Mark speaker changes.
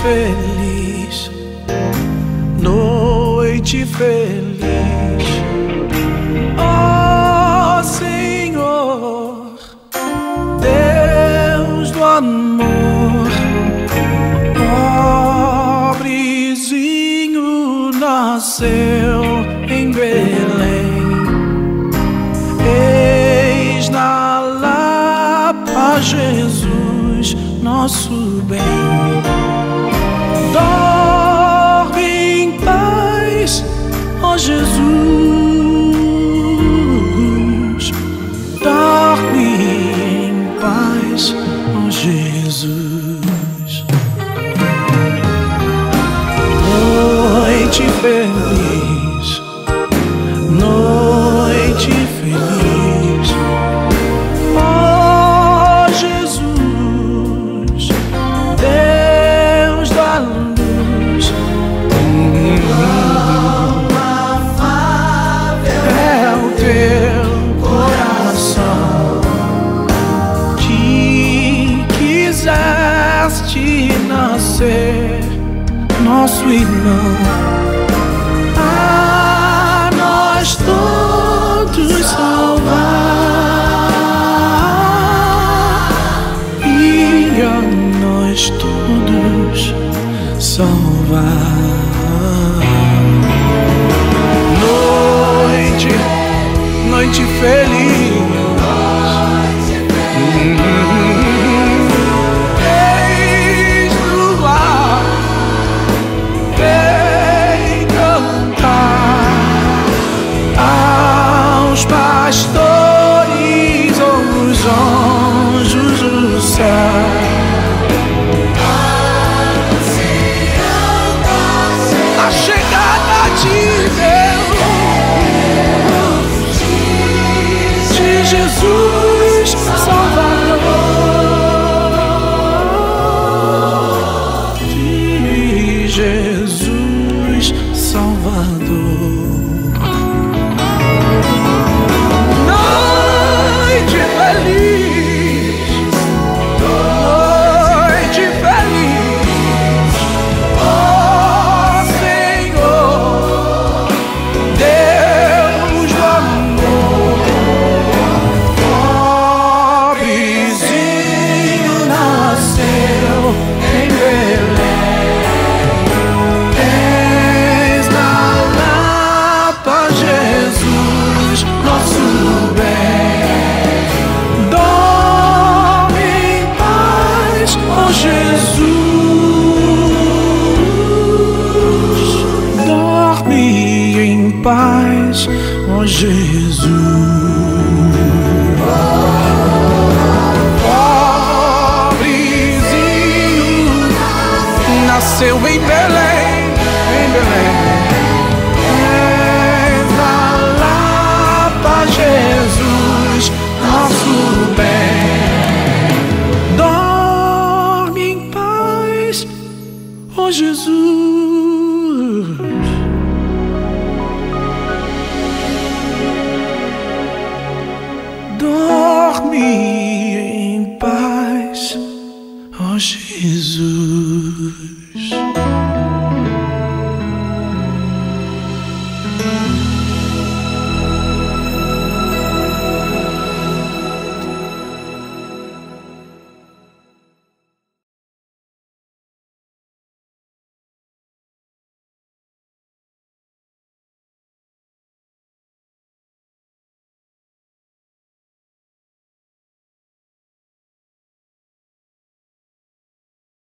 Speaker 1: feliz, noite feliz. Oh Senhor, Deus do amor, pobrezinho nasceu em Belém. Eis na Lapa Jesus, nosso bem. oh Jesus, dorme em paz, oh Jesus. Noite feliz. sweet love. anjos do céu. savent. A chegada de longe. me.